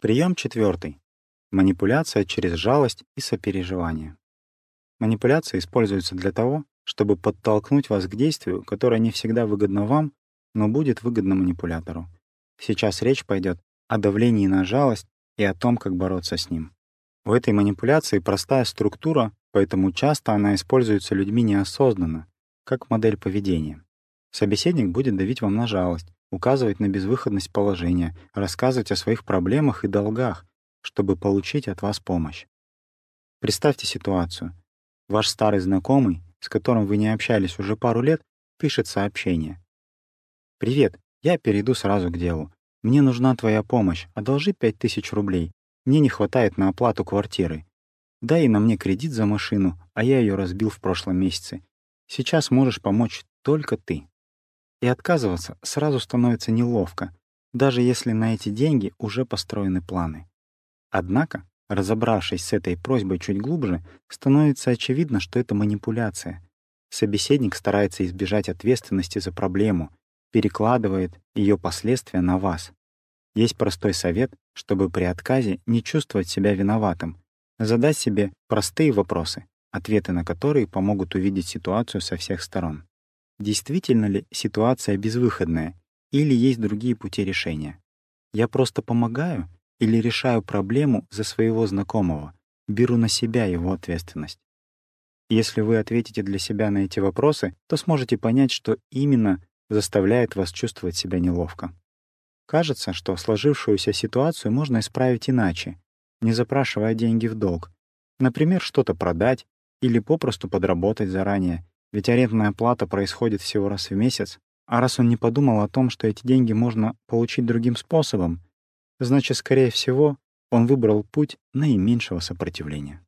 Прием четвертый. Манипуляция через жалость и сопереживание. Манипуляция используется для того, чтобы подтолкнуть вас к действию, которое не всегда выгодно вам, но будет выгодно манипулятору. Сейчас речь пойдет о давлении на жалость и о том, как бороться с ним. У этой манипуляции простая структура, поэтому часто она используется людьми неосознанно, как модель поведения. Собеседник будет давить вам на жалость, указывать на безвыходность положения, рассказывать о своих проблемах и долгах, чтобы получить от вас помощь. Представьте ситуацию. Ваш старый знакомый, с которым вы не общались уже пару лет, пишет сообщение. «Привет, я перейду сразу к делу. Мне нужна твоя помощь, одолжи 5000 рублей. Мне не хватает на оплату квартиры. Дай на мне кредит за машину, а я ее разбил в прошлом месяце. Сейчас можешь помочь только ты». И отказываться сразу становится неловко, даже если на эти деньги уже построены планы. Однако, разобравшись с этой просьбой чуть глубже, становится очевидно, что это манипуляция. Собеседник старается избежать ответственности за проблему, перекладывает ее последствия на вас. Есть простой совет, чтобы при отказе не чувствовать себя виноватым, задать себе простые вопросы, ответы на которые помогут увидеть ситуацию со всех сторон. Действительно ли ситуация безвыходная или есть другие пути решения? Я просто помогаю или решаю проблему за своего знакомого, беру на себя его ответственность? Если вы ответите для себя на эти вопросы, то сможете понять, что именно заставляет вас чувствовать себя неловко. Кажется, что сложившуюся ситуацию можно исправить иначе, не запрашивая деньги в долг. Например, что-то продать или попросту подработать заранее, ведь арендная плата происходит всего раз в месяц, а раз он не подумал о том, что эти деньги можно получить другим способом, значит, скорее всего, он выбрал путь наименьшего сопротивления.